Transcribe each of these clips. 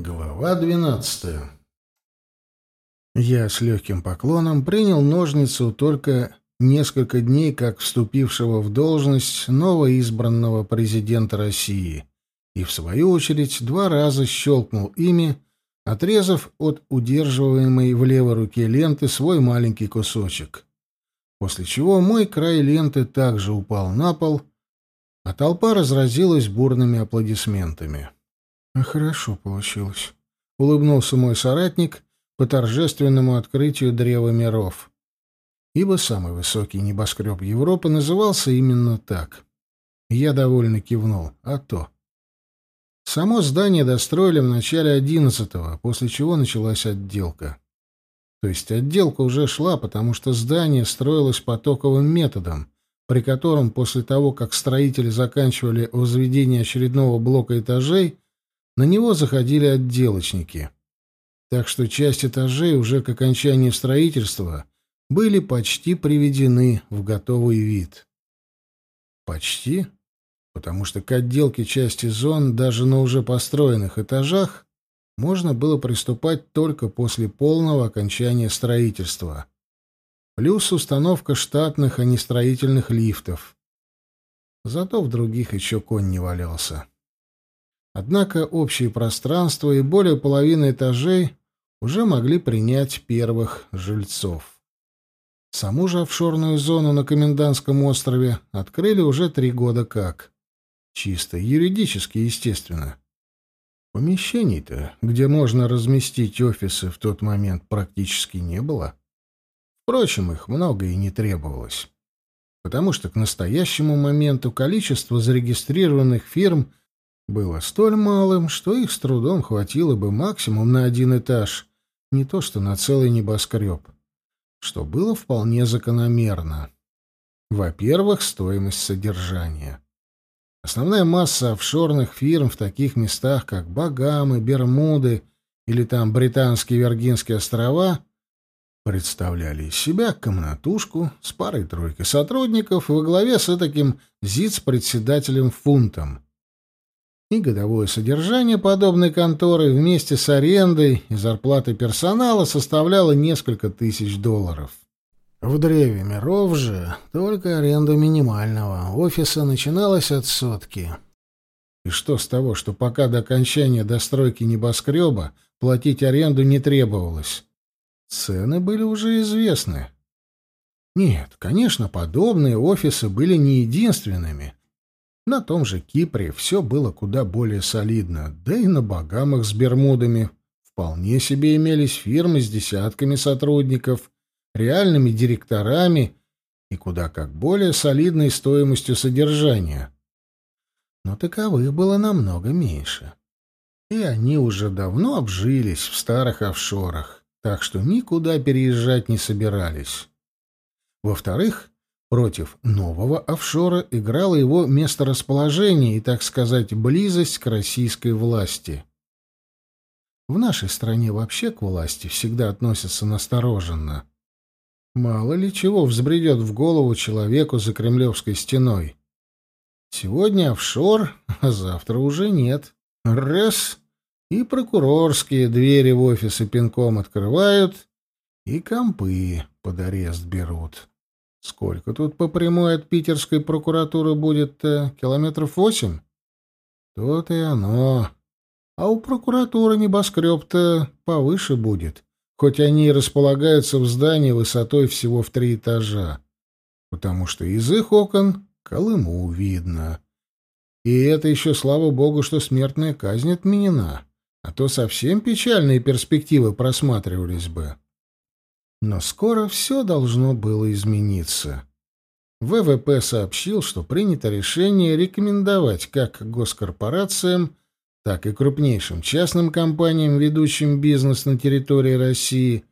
Глава двенадцатая. Я с легким поклоном принял ножницу только несколько дней как вступившего в должность новоизбранного президента России и, в свою очередь, два раза щелкнул ими, отрезав от удерживаемой в левой руке ленты свой маленький кусочек. После чего мой край ленты также упал на пол, а толпа разразилась бурными аплодисментами. А хорошо получилось. Улыбнулся мой соратник по торжественному открытию Древа миров. Ибо самый высокий небоскреб Европы назывался именно так. Я довольно кивнул. А то. Само здание достроили в начале одиннадцатого, после чего началась отделка. То есть отделка уже шла, потому что здание строилось потоковым методом, при котором после того, как строители заканчивали возведение очередного блока этажей, на него заходили отделочники. Так что часть этажей уже к окончанию строительства были почти приведены в готовый вид. Почти? Потому что к отделке части зон даже на уже построенных этажах можно было приступать только после полного окончания строительства. Плюс установка штатных, а не строительных лифтов. Зато в других еще конь не валялся. Однако общее пространство и более половины этажей уже могли принять первых жильцов. Саму же офшорную зону на Комендантском острове открыли уже три года как. Чисто юридически, естественно. Помещений-то, где можно разместить офисы, в тот момент практически не было. Впрочем, их много и не требовалось. Потому что к настоящему моменту количество зарегистрированных фирм было столь малым, что их с трудом хватило бы максимум на один этаж, не то что на целый небоскреб, что было вполне закономерно. Во-первых, стоимость содержания. Основная масса офшорных фирм в таких местах, как Багамы, Бермуды или там Британские Виргинские острова, представляли из себя комнатушку с парой-тройкой сотрудников во главе с таким ЗИЦ-председателем Фунтом и годовое содержание подобной конторы вместе с арендой и зарплатой персонала составляло несколько тысяч долларов. В древе миров же только аренда минимального офиса начиналась от сотки. И что с того, что пока до окончания достройки небоскреба платить аренду не требовалось? Цены были уже известны. Нет, конечно, подобные офисы были не единственными. На том же Кипре все было куда более солидно, да и на Багамах с Бермудами вполне себе имелись фирмы с десятками сотрудников, реальными директорами и куда как более солидной стоимостью содержания. Но таковых было намного меньше. И они уже давно обжились в старых офшорах, так что никуда переезжать не собирались. Во-вторых, Против нового офшора играло его месторасположение и, так сказать, близость к российской власти. В нашей стране вообще к власти всегда относятся настороженно. Мало ли чего взбредет в голову человеку за кремлевской стеной. Сегодня офшор, а завтра уже нет. Раз — и прокурорские двери в офисы пинком открывают, и компы под арест берут. Сколько тут по прямой от питерской прокуратуры будет-то? Километров восемь? То-то и оно. А у прокуратуры небоскреб-то повыше будет, хоть они и располагаются в здании высотой всего в три этажа, потому что из их окон Колыму видно. И это еще, слава богу, что смертная казнь отменена, а то совсем печальные перспективы просматривались бы. Но скоро все должно было измениться. ВВП сообщил, что принято решение рекомендовать как госкорпорациям, так и крупнейшим частным компаниям, ведущим бизнес на территории России,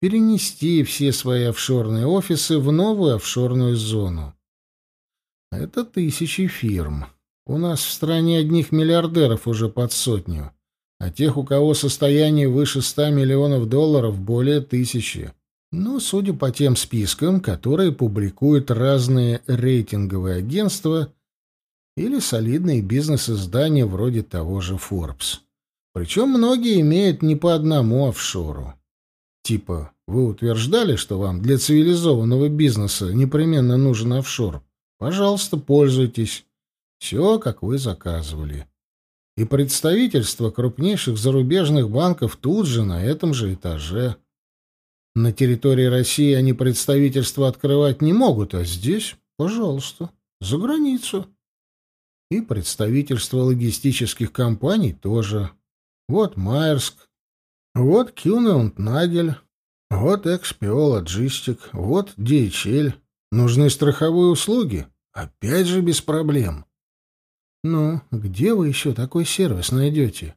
перенести все свои офшорные офисы в новую офшорную зону. Это тысячи фирм. У нас в стране одних миллиардеров уже под сотню, а тех, у кого состояние выше ста миллионов долларов, более тысячи. Но, судя по тем спискам, которые публикуют разные рейтинговые агентства или солидные бизнес-издания вроде того же Forbes, Причем многие имеют не по одному офшору. Типа, вы утверждали, что вам для цивилизованного бизнеса непременно нужен офшор. Пожалуйста, пользуйтесь. Все, как вы заказывали. И представительство крупнейших зарубежных банков тут же, на этом же этаже. На территории России они представительство открывать не могут, а здесь, пожалуйста, за границу. И представительство логистических компаний тоже. Вот Майерск, вот Кюнеунд Нагель, вот XPO Лоджистик, вот DHL. Нужны страховые услуги. Опять же без проблем. Ну, где вы еще такой сервис найдете?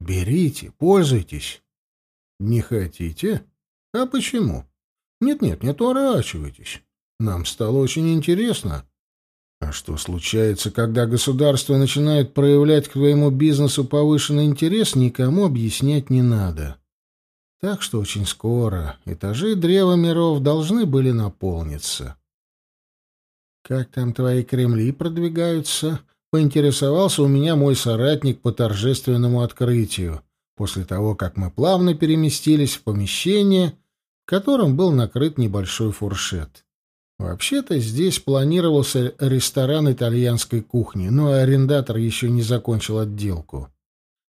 Берите, пользуйтесь. Не хотите? А почему? Нет-нет, не отворачивайтесь. Нам стало очень интересно. А что случается, когда государство начинает проявлять к твоему бизнесу повышенный интерес, никому объяснять не надо. Так что очень скоро этажи Древа Миров должны были наполниться. «Как там твои Кремли продвигаются?» — поинтересовался у меня мой соратник по торжественному открытию, после того, как мы плавно переместились в помещение, в котором был накрыт небольшой фуршет. Вообще-то здесь планировался ресторан итальянской кухни, но арендатор еще не закончил отделку.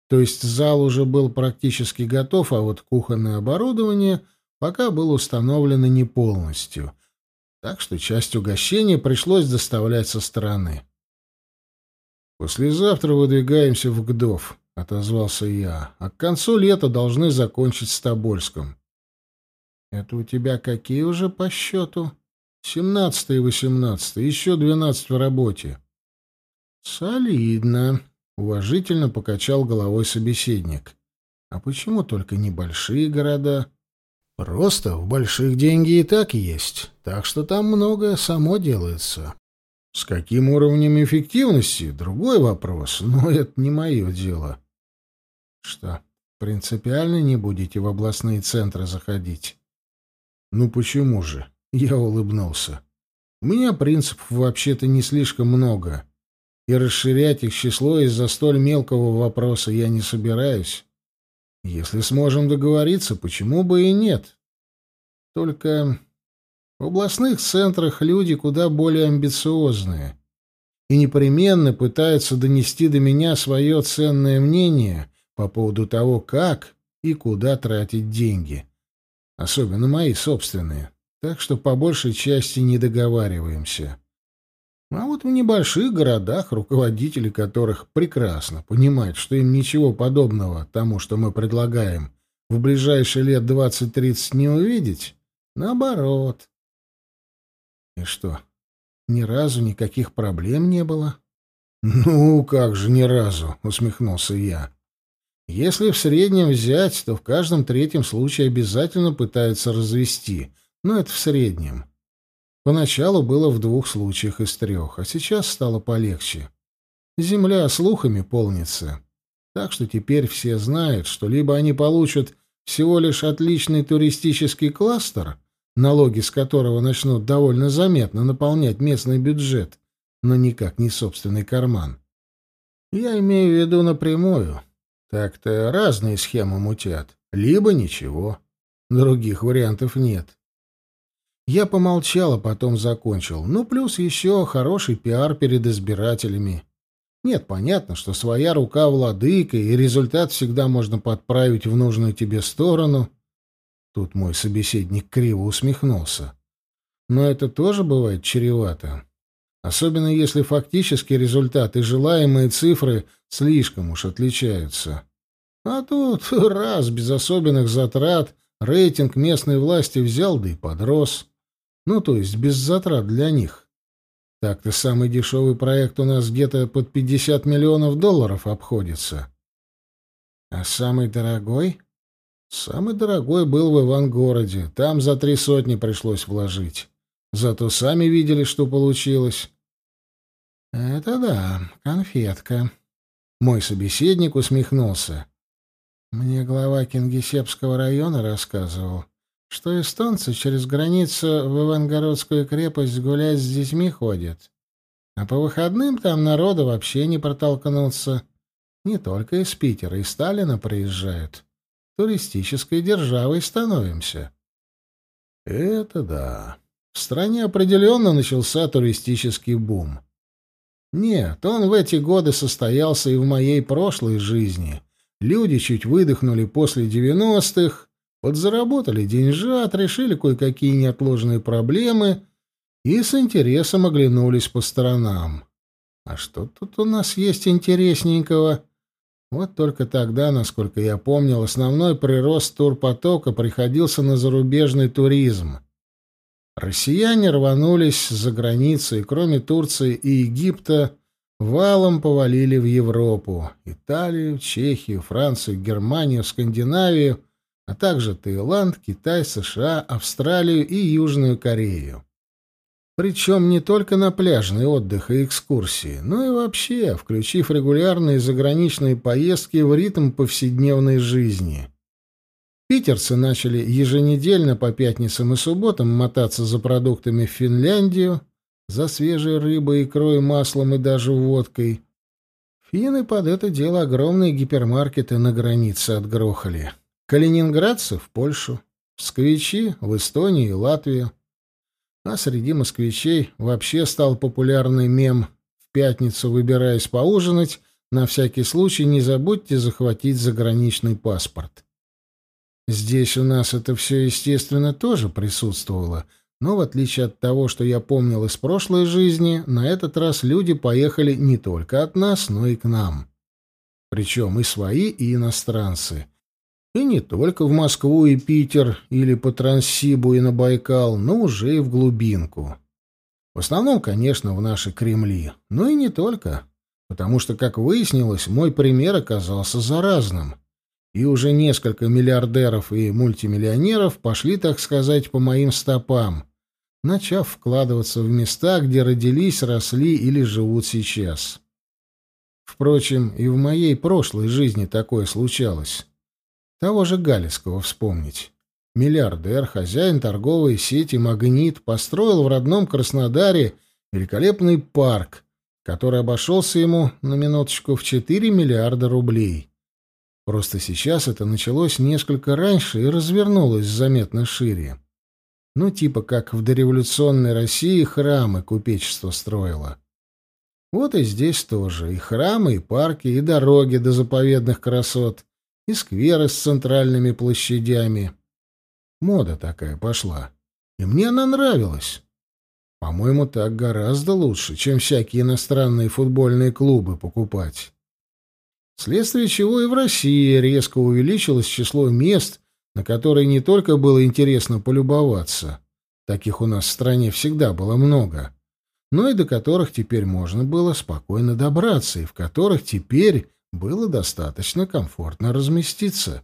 То есть зал уже был практически готов, а вот кухонное оборудование пока было установлено не полностью. Так что часть угощения пришлось доставлять со стороны. «Послезавтра выдвигаемся в Гдов», — отозвался я. «А к концу лета должны закончить с Тобольском». «Это у тебя какие уже по счету?» Семнадцатый и восемнадцатый, еще двенадцать в работе. Солидно, уважительно покачал головой собеседник. А почему только небольшие города? Просто в больших деньги и так есть, так что там многое само делается. С каким уровнем эффективности — другой вопрос, но это не мое дело. Что, принципиально не будете в областные центры заходить? Ну почему же? Я улыбнулся. У меня принципов вообще-то не слишком много, и расширять их число из-за столь мелкого вопроса я не собираюсь. Если сможем договориться, почему бы и нет? Только в областных центрах люди куда более амбициозные и непременно пытаются донести до меня свое ценное мнение по поводу того, как и куда тратить деньги. Особенно мои собственные так что по большей части не договариваемся. А вот в небольших городах, руководители которых прекрасно понимают, что им ничего подобного тому, что мы предлагаем, в ближайшие лет 20-30 не увидеть, наоборот. И что, ни разу никаких проблем не было? «Ну, как же ни разу!» — усмехнулся я. «Если в среднем взять, то в каждом третьем случае обязательно пытаются развести, но это в среднем. Поначалу было в двух случаях из трех, а сейчас стало полегче. Земля слухами полнится. Так что теперь все знают, что либо они получат всего лишь отличный туристический кластер, налоги с которого начнут довольно заметно наполнять местный бюджет, но никак не собственный карман. Я имею в виду напрямую. Так-то разные схемы мутят. Либо ничего. Других вариантов нет. Я помолчал, а потом закончил. Ну, плюс еще хороший пиар перед избирателями. Нет, понятно, что своя рука владыка, и результат всегда можно подправить в нужную тебе сторону. Тут мой собеседник криво усмехнулся. Но это тоже бывает чревато. Особенно если фактический результат и желаемые цифры слишком уж отличаются. А тут раз, без особенных затрат, рейтинг местной власти взял да и подрос. Ну, то есть без затрат для них. Так-то самый дешевый проект у нас где-то под 50 миллионов долларов обходится. А самый дорогой? Самый дорогой был в Ивангороде. Там за три сотни пришлось вложить. Зато сами видели, что получилось. Это да, конфетка. Мой собеседник усмехнулся. Мне глава Кингисеппского района рассказывал, что эстонцы через границу в Ивангородскую крепость гулять с детьми ходят. А по выходным там народу вообще не протолкнуться. Не только из Питера, и Сталина приезжают. Туристической державой становимся. Это да. В стране определенно начался туристический бум. Нет, он в эти годы состоялся и в моей прошлой жизни. Люди чуть выдохнули после девяностых, подзаработали деньжат, решили кое-какие неотложные проблемы и с интересом оглянулись по сторонам. А что тут у нас есть интересненького? Вот только тогда, насколько я помнил, основной прирост турпотока приходился на зарубежный туризм. Россияне рванулись за границу, и кроме Турции и Египта валом повалили в Европу, Италию, Чехию, Францию, Германию, Скандинавию, а также Таиланд, Китай, США, Австралию и Южную Корею. Причем не только на пляжный отдых и экскурсии, но и вообще, включив регулярные заграничные поездки в ритм повседневной жизни. Питерцы начали еженедельно по пятницам и субботам мотаться за продуктами в Финляндию, за свежей рыбой, икрой, маслом и даже водкой. Финны под это дело огромные гипермаркеты на границе отгрохали. Калининградцы — в Польшу, москвичи — в Эстонию и Латвию. А среди москвичей вообще стал популярный мем «В пятницу, выбираясь поужинать, на всякий случай не забудьте захватить заграничный паспорт». Здесь у нас это все, естественно, тоже присутствовало, но в отличие от того, что я помнил из прошлой жизни, на этот раз люди поехали не только от нас, но и к нам. Причем и свои, и иностранцы. И не только в Москву и Питер, или по Транссибу и на Байкал, но уже и в глубинку. В основном, конечно, в наши Кремли, но и не только, потому что, как выяснилось, мой пример оказался заразным. И уже несколько миллиардеров и мультимиллионеров пошли, так сказать, по моим стопам, начав вкладываться в места, где родились, росли или живут сейчас. Впрочем, и в моей прошлой жизни такое случалось. Того же Галицкого вспомнить. Миллиардер, хозяин торговой сети «Магнит» построил в родном Краснодаре великолепный парк, который обошелся ему, на минуточку, в 4 миллиарда рублей. Просто сейчас это началось несколько раньше и развернулось заметно шире. Ну, типа как в дореволюционной России храмы купечество строило. Вот и здесь тоже и храмы, и парки, и дороги до заповедных красот, и скверы с центральными площадями. Мода такая пошла. И мне она нравилась. По-моему, так гораздо лучше, чем всякие иностранные футбольные клубы покупать. Вследствие чего и в России резко увеличилось число мест, на которые не только было интересно полюбоваться, таких у нас в стране всегда было много, но и до которых теперь можно было спокойно добраться, и в которых теперь было достаточно комфортно разместиться.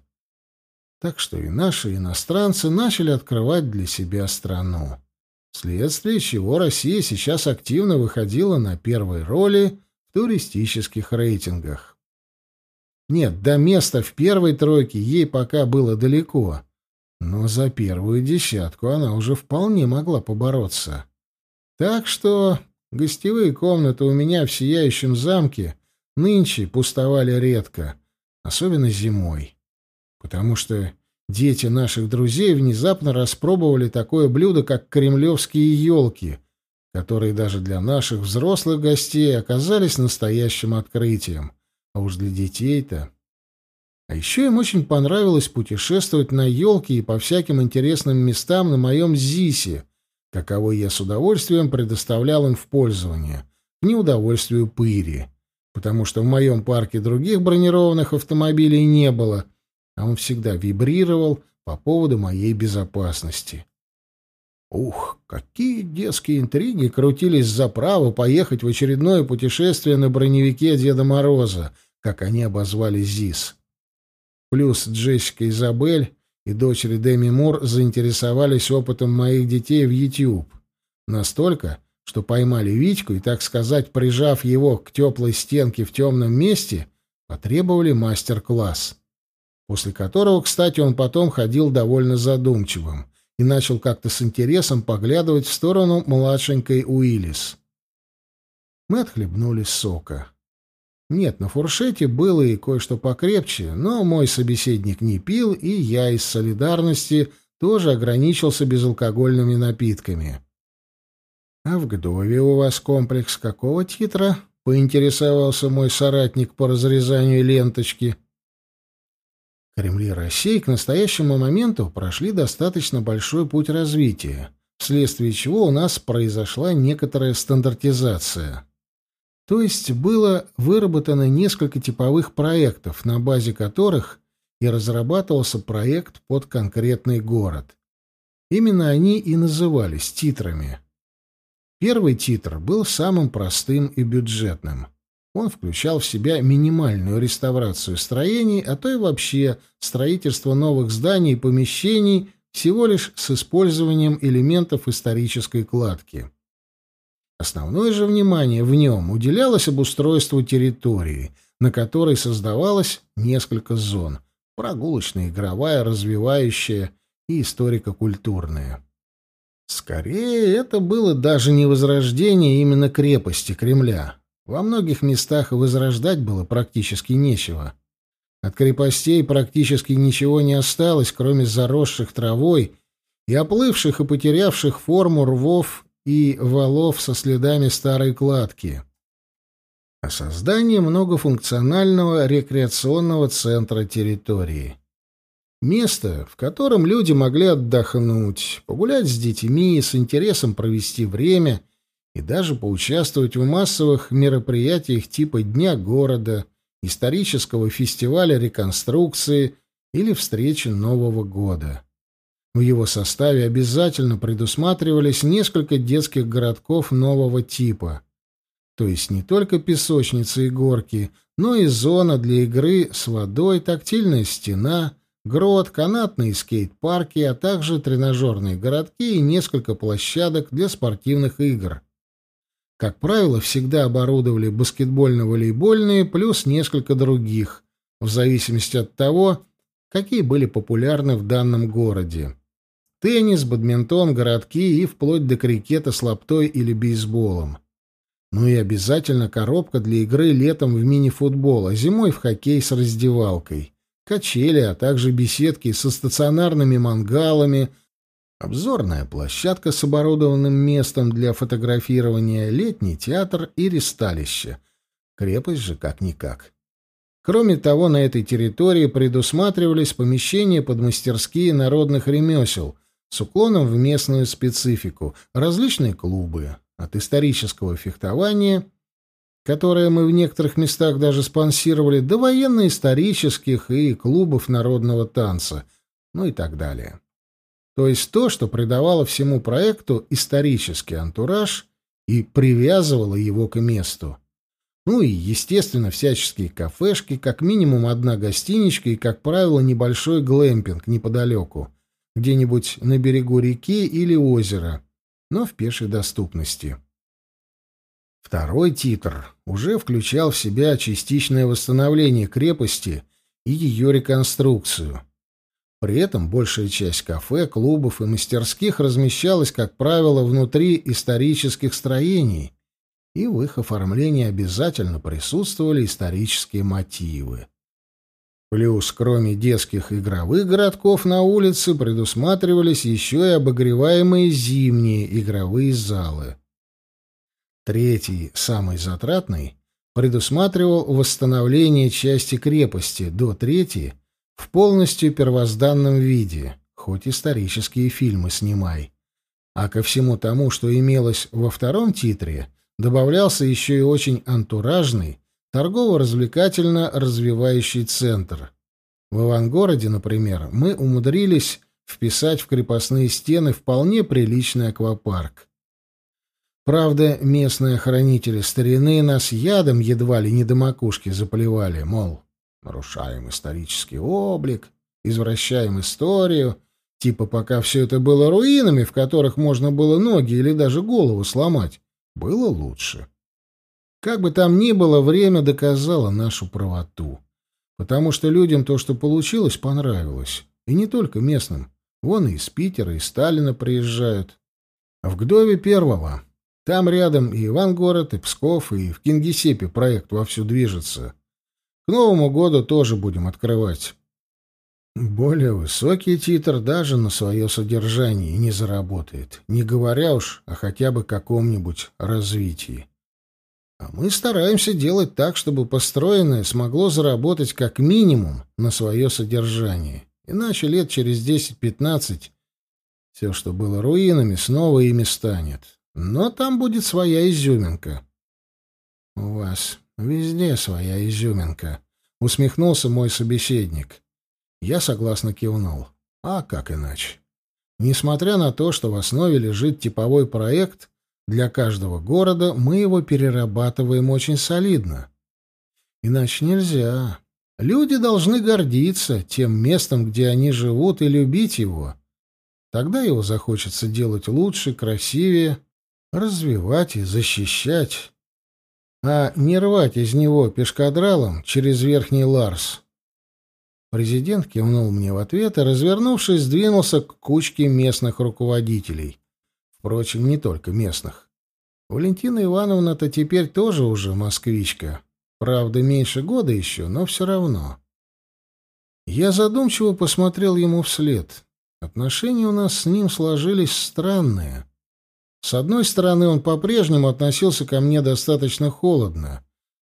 Так что и наши иностранцы начали открывать для себя страну. Вследствие чего Россия сейчас активно выходила на первые роли в туристических рейтингах. Нет, до места в первой тройке ей пока было далеко, но за первую десятку она уже вполне могла побороться. Так что гостевые комнаты у меня в Сияющем замке нынче пустовали редко, особенно зимой, потому что дети наших друзей внезапно распробовали такое блюдо, как кремлевские елки, которые даже для наших взрослых гостей оказались настоящим открытием. А уж для детей-то... А еще им очень понравилось путешествовать на елке и по всяким интересным местам на моем ЗИСе, каковой я с удовольствием предоставлял им в пользование, к неудовольствию пыри. Потому что в моем парке других бронированных автомобилей не было, а он всегда вибрировал по поводу моей безопасности. Ух, какие детские интриги крутились за право поехать в очередное путешествие на броневике Деда Мороза, как они обозвали ЗИС. Плюс Джессика Изабель и дочери Деми Мур заинтересовались опытом моих детей в YouTube. Настолько, что поймали Витьку и, так сказать, прижав его к теплой стенке в темном месте, потребовали мастер-класс. После которого, кстати, он потом ходил довольно задумчивым и начал как-то с интересом поглядывать в сторону младшенькой Уиллис. Мы отхлебнули сока. Нет, на фуршете было и кое-что покрепче, но мой собеседник не пил, и я из солидарности тоже ограничился безалкогольными напитками. «А в Гдове у вас комплекс какого титра?» — поинтересовался мой соратник по разрезанию ленточки. Кремли России к настоящему моменту прошли достаточно большой путь развития, вследствие чего у нас произошла некоторая стандартизация. То есть было выработано несколько типовых проектов, на базе которых и разрабатывался проект под конкретный город. Именно они и назывались титрами. Первый титр был самым простым и бюджетным. Он включал в себя минимальную реставрацию строений, а то и вообще строительство новых зданий и помещений всего лишь с использованием элементов исторической кладки. Основное же внимание в нем уделялось обустройству территории, на которой создавалось несколько зон – прогулочная, игровая, развивающая и историко-культурная. Скорее, это было даже не возрождение именно крепости Кремля. Во многих местах возрождать было практически нечего. От крепостей практически ничего не осталось, кроме заросших травой и оплывших и потерявших форму рвов и валов со следами старой кладки. А создание многофункционального рекреационного центра территории. Место, в котором люди могли отдохнуть, погулять с детьми, с интересом провести время и даже поучаствовать в массовых мероприятиях типа Дня города, исторического фестиваля реконструкции или встречи Нового года. В его составе обязательно предусматривались несколько детских городков нового типа. То есть не только песочницы и горки, но и зона для игры с водой, тактильная стена, грот, канатные скейт-парки, а также тренажерные городки и несколько площадок для спортивных игр. Как правило, всегда оборудовали баскетбольно-волейбольные плюс несколько других, в зависимости от того, какие были популярны в данном городе. Теннис, бадминтон, городки и вплоть до крикета с лаптой или бейсболом. Ну и обязательно коробка для игры летом в мини-футбол, а зимой в хоккей с раздевалкой. Качели, а также беседки со стационарными мангалами, обзорная площадка с оборудованным местом для фотографирования, летний театр и ресталище. Крепость же как-никак. Кроме того, на этой территории предусматривались помещения под мастерские народных ремесел — с уклоном в местную специфику, различные клубы, от исторического фехтования, которое мы в некоторых местах даже спонсировали, до военно-исторических и клубов народного танца, ну и так далее. То есть то, что придавало всему проекту исторический антураж и привязывало его к месту. Ну и, естественно, всяческие кафешки, как минимум одна гостиничка и, как правило, небольшой глэмпинг неподалеку, где-нибудь на берегу реки или озера, но в пешей доступности. Второй титр уже включал в себя частичное восстановление крепости и ее реконструкцию. При этом большая часть кафе, клубов и мастерских размещалась, как правило, внутри исторических строений, и в их оформлении обязательно присутствовали исторические мотивы. Плюс, кроме детских игровых городков на улице, предусматривались еще и обогреваемые зимние игровые залы. Третий, самый затратный, предусматривал восстановление части крепости до трети в полностью первозданном виде, хоть исторические фильмы снимай. А ко всему тому, что имелось во втором титре, добавлялся еще и очень антуражный, торгово-развлекательно развивающий центр. В Ивангороде, например, мы умудрились вписать в крепостные стены вполне приличный аквапарк. Правда, местные охранители старины нас ядом едва ли не до макушки заплевали, мол, нарушаем исторический облик, извращаем историю, типа пока все это было руинами, в которых можно было ноги или даже голову сломать, было лучше. Как бы там ни было, время доказало нашу правоту. Потому что людям то, что получилось, понравилось. И не только местным. Вон и из Питера, и Сталина приезжают. В Гдове первого Там рядом и Ивангород, и Псков, и в Кингисеппе проект вовсю движется. К Новому году тоже будем открывать. Более высокий титр даже на свое содержание не заработает, не говоря уж о хотя бы каком-нибудь развитии. А мы стараемся делать так, чтобы построенное смогло заработать как минимум на свое содержание. Иначе лет через 10-15 все, что было руинами, снова ими станет. Но там будет своя изюминка. — У вас везде своя изюминка, — усмехнулся мой собеседник. Я согласно кивнул. А как иначе? Несмотря на то, что в основе лежит типовой проект, для каждого города мы его перерабатываем очень солидно. Иначе нельзя. Люди должны гордиться тем местом, где они живут, и любить его. Тогда его захочется делать лучше, красивее, развивать и защищать, а не рвать из него пешкадралом через верхний Ларс. Президент кивнул мне в ответ и, развернувшись, двинулся к кучке местных руководителей. Впрочем, не только местных. Валентина Ивановна-то теперь тоже уже москвичка. Правда, меньше года еще, но все равно. Я задумчиво посмотрел ему вслед. Отношения у нас с ним сложились странные. С одной стороны, он по-прежнему относился ко мне достаточно холодно.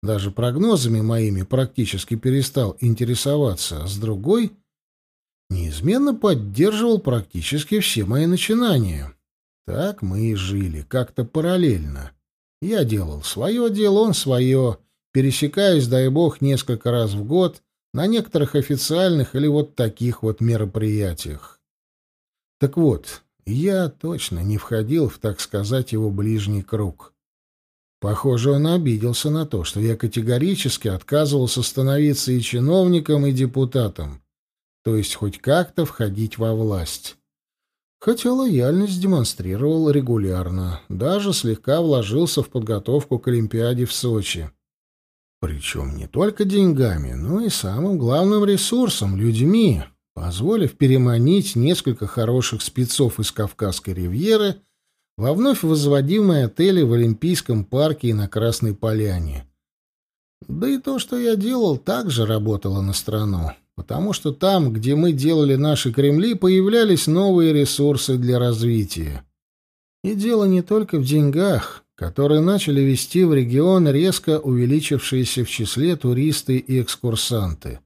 Даже прогнозами моими практически перестал интересоваться, а с другой — неизменно поддерживал практически все мои начинания. Так мы и жили, как-то параллельно. Я делал свое дело, он свое, пересекаясь, дай бог, несколько раз в год на некоторых официальных или вот таких вот мероприятиях. Так вот, я точно не входил в, так сказать, его ближний круг. Похоже, он обиделся на то, что я категорически отказывался становиться и чиновником, и депутатом, то есть хоть как-то входить во власть. Хотя лояльность демонстрировал регулярно, даже слегка вложился в подготовку к Олимпиаде в Сочи. Причем не только деньгами, но и самым главным ресурсом — людьми, позволив переманить несколько хороших спецов из Кавказской ривьеры во вновь возводимые отели в Олимпийском парке и на Красной Поляне. Да и то, что я делал, также работало на страну, потому что там, где мы делали наши Кремли, появлялись новые ресурсы для развития. И дело не только в деньгах, которые начали вести в регион резко увеличившиеся в числе туристы и экскурсанты.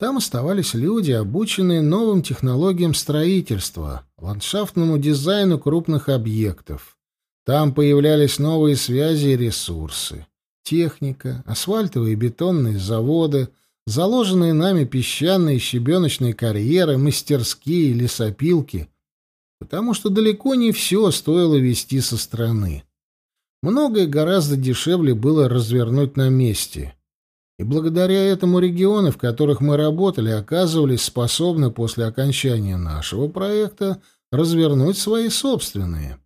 Там оставались люди, обученные новым технологиям строительства, ландшафтному дизайну крупных объектов. Там появлялись новые связи и ресурсы. Техника, асфальтовые и бетонные заводы, заложенные нами песчаные и щебеночные карьеры, мастерские, лесопилки. Потому что далеко не все стоило вести со стороны. Многое гораздо дешевле было развернуть на месте — и благодаря этому регионы, в которых мы работали, оказывались способны после окончания нашего проекта развернуть свои собственные.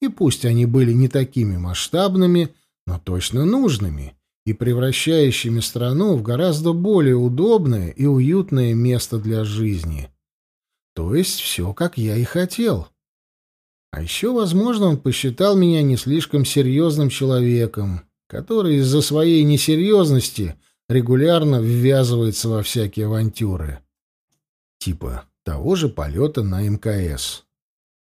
И пусть они были не такими масштабными, но точно нужными и превращающими страну в гораздо более удобное и уютное место для жизни. То есть все, как я и хотел. А еще, возможно, он посчитал меня не слишком серьезным человеком, который из-за своей несерьезности регулярно ввязывается во всякие авантюры. Типа того же полета на МКС.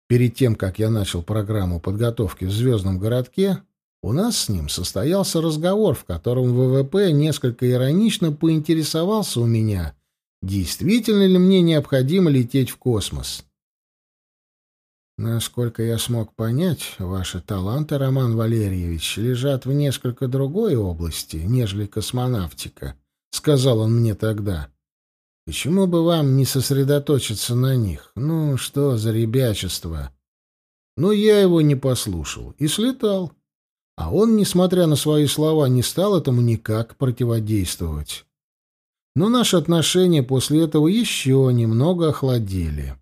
Перед тем, как я начал программу подготовки в «Звездном городке», у нас с ним состоялся разговор, в котором ВВП несколько иронично поинтересовался у меня, действительно ли мне необходимо лететь в космос. Насколько я смог понять, ваши таланты, Роман Валерьевич, лежат в несколько другой области, нежели космонавтика, сказал он мне тогда. Почему бы вам не сосредоточиться на них? Ну, что за ребячество? Но я его не послушал и слетал. А он, несмотря на свои слова, не стал этому никак противодействовать. Но наши отношения после этого еще немного охладели.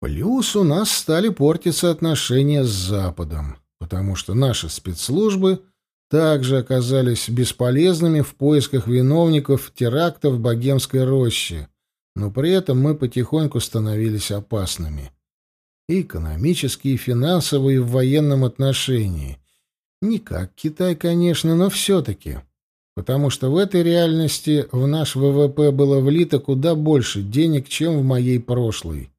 Плюс у нас стали портиться отношения с Западом, потому что наши спецслужбы также оказались бесполезными в поисках виновников терактов в Богемской роще, но при этом мы потихоньку становились опасными. и экономически, и финансово, и в военном отношении. Не как Китай, конечно, но все-таки. Потому что в этой реальности в наш ВВП было влито куда больше денег, чем в моей прошлой.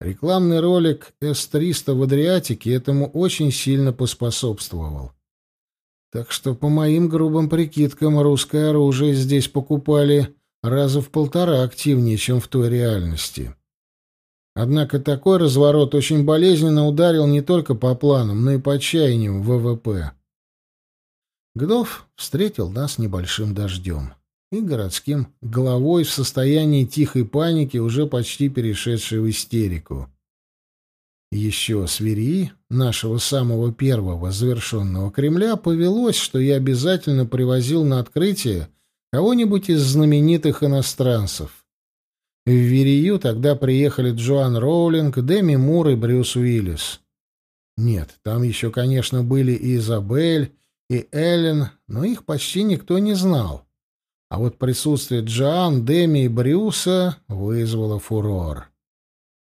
Рекламный ролик С-300 в Адриатике этому очень сильно поспособствовал. Так что, по моим грубым прикидкам, русское оружие здесь покупали раза в полтора активнее, чем в той реальности. Однако такой разворот очень болезненно ударил не только по планам, но и по чаяниям ВВП. Гдов встретил нас небольшим дождем и городским головой в состоянии тихой паники, уже почти перешедшей в истерику. Еще с Верии, нашего самого первого завершенного Кремля, повелось, что я обязательно привозил на открытие кого-нибудь из знаменитых иностранцев. В Верию тогда приехали Джоан Роулинг, Деми Мур и Брюс Уиллис. Нет, там еще, конечно, были и Изабель, и Эллен, но их почти никто не знал. А вот присутствие Джоан, Деми и Брюса вызвало фурор.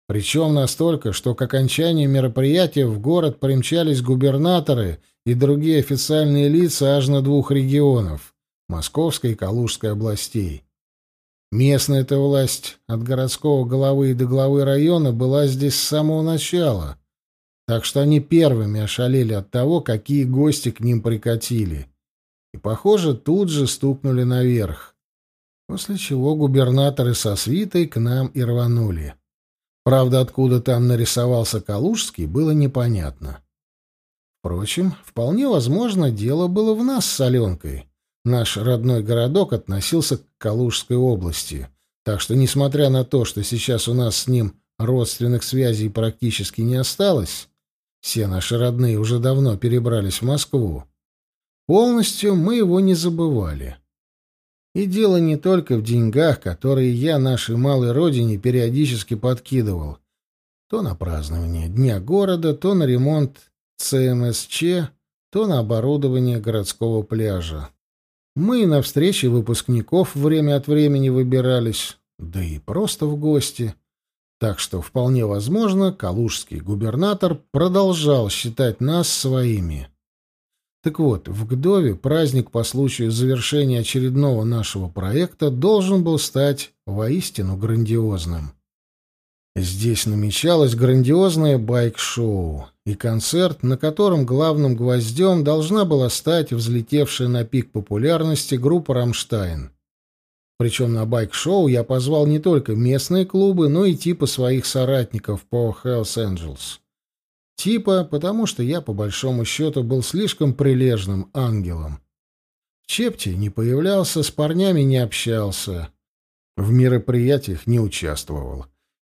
Причем настолько, что к окончанию мероприятия в город примчались губернаторы и другие официальные лица аж на двух регионов — Московской и Калужской областей. Местная эта власть от городского головы до главы района была здесь с самого начала, так что они первыми ошалели от того, какие гости к ним прикатили. И, похоже, тут же стукнули наверх. После чего губернаторы со свитой к нам и рванули. Правда, откуда там нарисовался Калужский, было непонятно. Впрочем, вполне возможно, дело было в нас с Аленкой. Наш родной городок относился к Калужской области, так что, несмотря на то, что сейчас у нас с ним родственных связей практически не осталось, все наши родные уже давно перебрались в Москву, полностью мы его не забывали. И дело не только в деньгах, которые я нашей малой родине периодически подкидывал. То на празднование Дня города, то на ремонт ЦМСЧ, то на оборудование городского пляжа. Мы на встречи выпускников время от времени выбирались, да и просто в гости. Так что, вполне возможно, калужский губернатор продолжал считать нас своими. Так вот, в Гдове праздник по случаю завершения очередного нашего проекта должен был стать воистину грандиозным. Здесь намечалось грандиозное байк-шоу и концерт, на котором главным гвоздем должна была стать взлетевшая на пик популярности группа «Рамштайн». Причем на байк-шоу я позвал не только местные клубы, но и типа своих соратников по Hells Angels. Типа, потому что я, по большому счету, был слишком прилежным ангелом. В Чепте не появлялся, с парнями не общался, в мероприятиях не участвовал.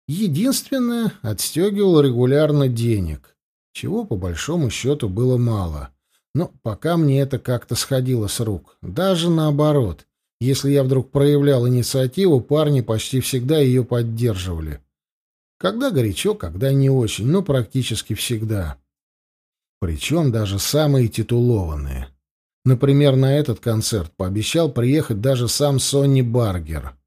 Единственное, отстегивал регулярно денег, чего, по большому счету, было мало. Но пока мне это как-то сходило с рук. Даже наоборот. Если я вдруг проявлял инициативу, парни почти всегда ее поддерживали. Когда горячо, когда не очень, но практически всегда. Причем даже самые титулованные. Например, на этот концерт пообещал приехать даже сам Сонни Баргер,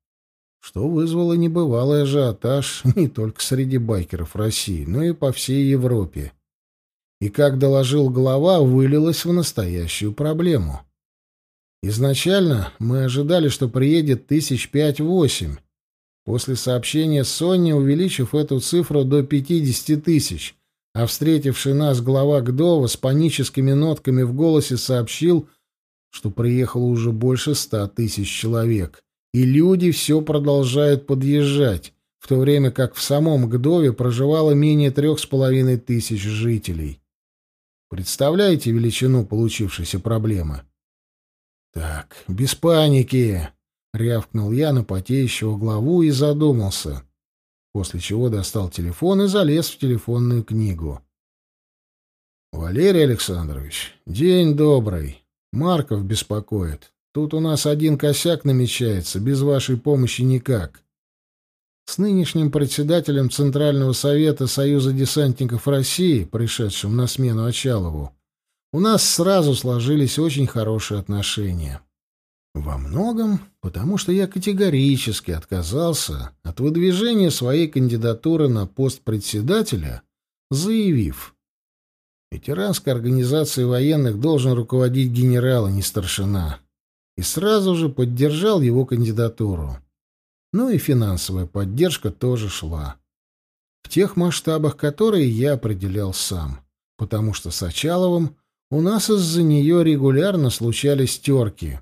что вызвало небывалый ажиотаж не только среди байкеров России, но и по всей Европе. И, как доложил глава, вылилось в настоящую проблему. Изначально мы ожидали, что приедет тысяч пять-восемь, После сообщения Сонни, увеличив эту цифру до 50 тысяч, а встретивший нас глава Гдова с паническими нотками в голосе сообщил, что приехало уже больше ста тысяч человек, и люди все продолжают подъезжать, в то время как в самом Гдове проживало менее трех с половиной тысяч жителей. Представляете величину получившейся проблемы? Так, без паники. Рявкнул я на потеющего главу и задумался, после чего достал телефон и залез в телефонную книгу. «Валерий Александрович, день добрый. Марков беспокоит. Тут у нас один косяк намечается, без вашей помощи никак. С нынешним председателем Центрального совета Союза десантников России, пришедшим на смену Очалову, у нас сразу сложились очень хорошие отношения. Во многом потому, что я категорически отказался от выдвижения своей кандидатуры на пост председателя заявив Ветеранской организацией военных должен руководить генерал, а не старшина. И сразу же поддержал его кандидатуру. Ну и финансовая поддержка тоже шла. В тех масштабах, которые я определял сам. Потому что с Очаловым у нас из-за нее регулярно случались терки.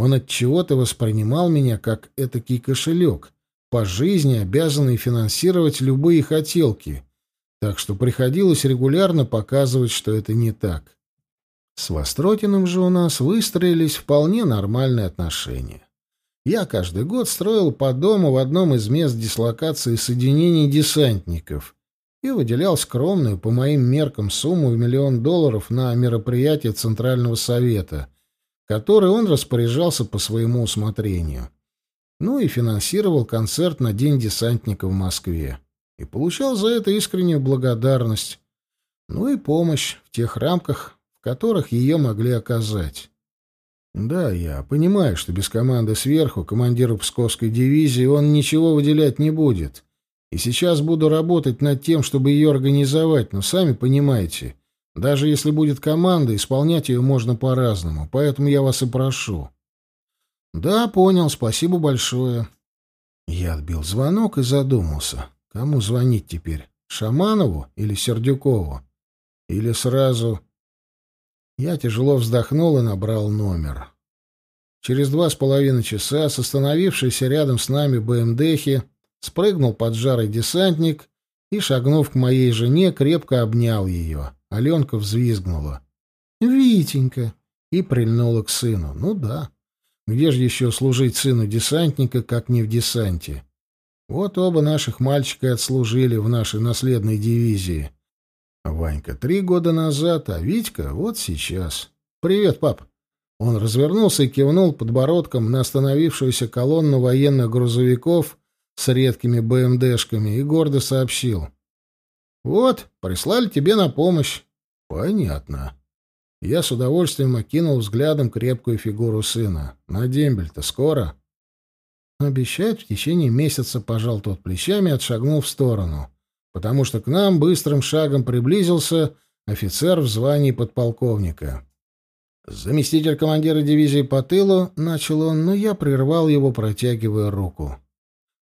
Он от чего-то воспринимал меня как этакий кошелек, по жизни обязанный финансировать любые хотелки — так что приходилось регулярно показывать, что это не так. С Востротиным же у нас выстроились вполне нормальные отношения. Я каждый год строил по дому в одном из мест дислокации соединений десантников и выделял скромную, по моим меркам, сумму в миллион долларов на мероприятие Центрального Совета, который он распоряжался по своему усмотрению. Ну и финансировал концерт на День десантника в Москве и получал за это искреннюю благодарность, ну и помощь в тех рамках, в которых ее могли оказать. Да, я понимаю, что без команды сверху, командира Псковской дивизии, он ничего выделять не будет. И сейчас буду работать над тем, чтобы ее организовать, но сами понимаете, даже если будет команда, исполнять ее можно по-разному, поэтому я вас и прошу. Да, понял, спасибо большое. Я отбил звонок и задумался. Кому звонить теперь? Шаманову или Сердюкову? Или сразу... Я тяжело вздохнул и набрал номер. Через два с половиной часа с остановившейся рядом с нами БМДхи спрыгнул под жарой десантник и, шагнув к моей жене, крепко обнял ее. Аленка взвизгнула. «Витенька!» и прильнула к сыну. «Ну да. Где же еще служить сыну десантника, как не в десанте?» Вот оба наших мальчика отслужили в нашей наследной дивизии. Ванька три года назад, а Витька вот сейчас. «Привет, пап!» Он развернулся и кивнул подбородком на остановившуюся колонну военных грузовиков с редкими БМДшками и гордо сообщил. «Вот, прислали тебе на помощь». «Понятно». Я с удовольствием окинул взглядом крепкую фигуру сына. «На дембель-то скоро?» Обещают в течение месяца, пожал тот плечами и отшагнул в сторону, потому что к нам быстрым шагом приблизился офицер в звании подполковника. Заместитель командира дивизии по тылу начал он, но я прервал его, протягивая руку.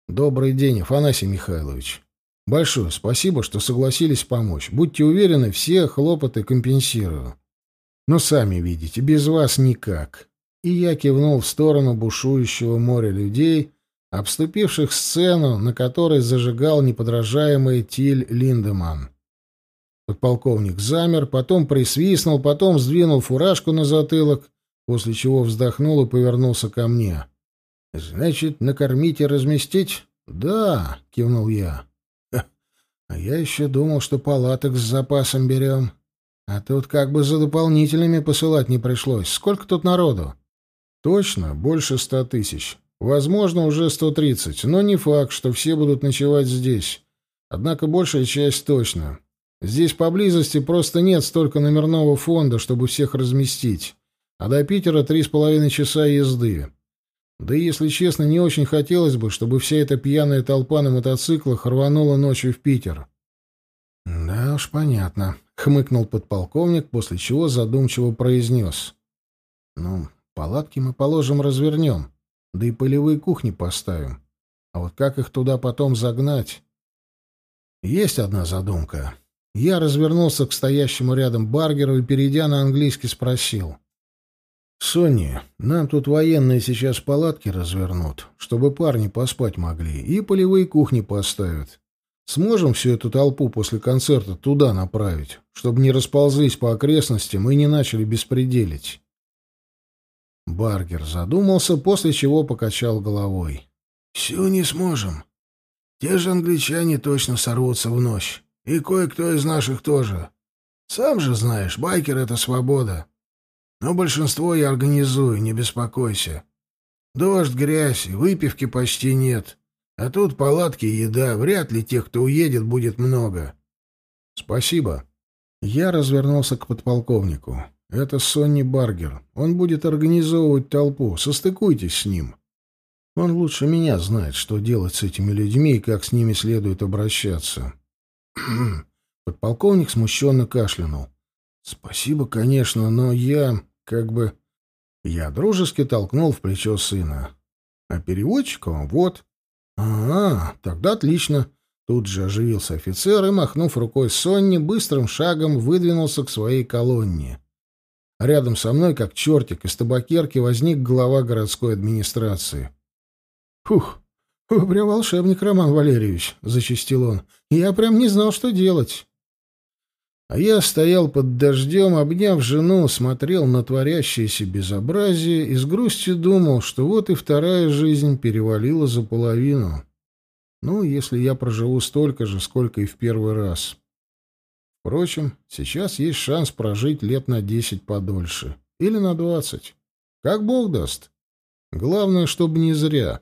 «Добрый день, Афанасий Михайлович. Большое спасибо, что согласились помочь. Будьте уверены, все хлопоты компенсирую. Но сами видите, без вас никак и я кивнул в сторону бушующего моря людей, обступивших сцену, на которой зажигал неподражаемый Тиль Линдеман. Подполковник замер, потом присвистнул, потом сдвинул фуражку на затылок, после чего вздохнул и повернулся ко мне. «Значит, накормить и разместить?» «Да», — кивнул я. «А я еще думал, что палаток с запасом берем. А тут как бы за дополнительными посылать не пришлось. Сколько тут народу?» Точно, больше ста тысяч. Возможно, уже сто тридцать, но не факт, что все будут ночевать здесь. Однако большая часть точно. Здесь поблизости просто нет столько номерного фонда, чтобы всех разместить. А до Питера три с половиной часа езды. Да и, если честно, не очень хотелось бы, чтобы вся эта пьяная толпа на мотоциклах рванула ночью в Питер. «Да уж, понятно», — хмыкнул подполковник, после чего задумчиво произнес. «Ну, Палатки мы положим, развернем, да и полевые кухни поставим. А вот как их туда потом загнать? Есть одна задумка. Я развернулся к стоящему рядом Баргеру и, перейдя на английский, спросил. «Сонни, нам тут военные сейчас палатки развернут, чтобы парни поспать могли, и полевые кухни поставят. Сможем всю эту толпу после концерта туда направить, чтобы не расползлись по окрестностям и не начали беспределить?» Баргер задумался, после чего покачал головой. «Всю не сможем. Те же англичане точно сорвутся в ночь. И кое-кто из наших тоже. Сам же знаешь, байкер — это свобода. Но большинство я организую, не беспокойся. Дождь, грязь, выпивки почти нет. А тут палатки и еда. Вряд ли тех, кто уедет, будет много». «Спасибо». Я развернулся к подполковнику. Это Сонни Баргер. Он будет организовывать толпу. Состыкуйтесь с ним. Он лучше меня знает, что делать с этими людьми и как с ними следует обращаться. Подполковник смущенно кашлянул. «Спасибо, конечно, но я... как бы...» Я дружески толкнул в плечо сына. «А переводчиком вот...» «А, тогда отлично!» Тут же оживился офицер и, махнув рукой Сонни, быстрым шагом выдвинулся к своей колонне. Рядом со мной, как чертик из табакерки, возник глава городской администрации. «Фух, вы прям волшебник, Роман Валерьевич», — зачастил он. «Я прям не знал, что делать». А я стоял под дождем, обняв жену, смотрел на творящееся безобразие и с грустью думал, что вот и вторая жизнь перевалила за половину. Ну, если я проживу столько же, сколько и в первый раз. Впрочем, сейчас есть шанс прожить лет на десять подольше. Или на двадцать. Как Бог даст. Главное, чтобы не зря.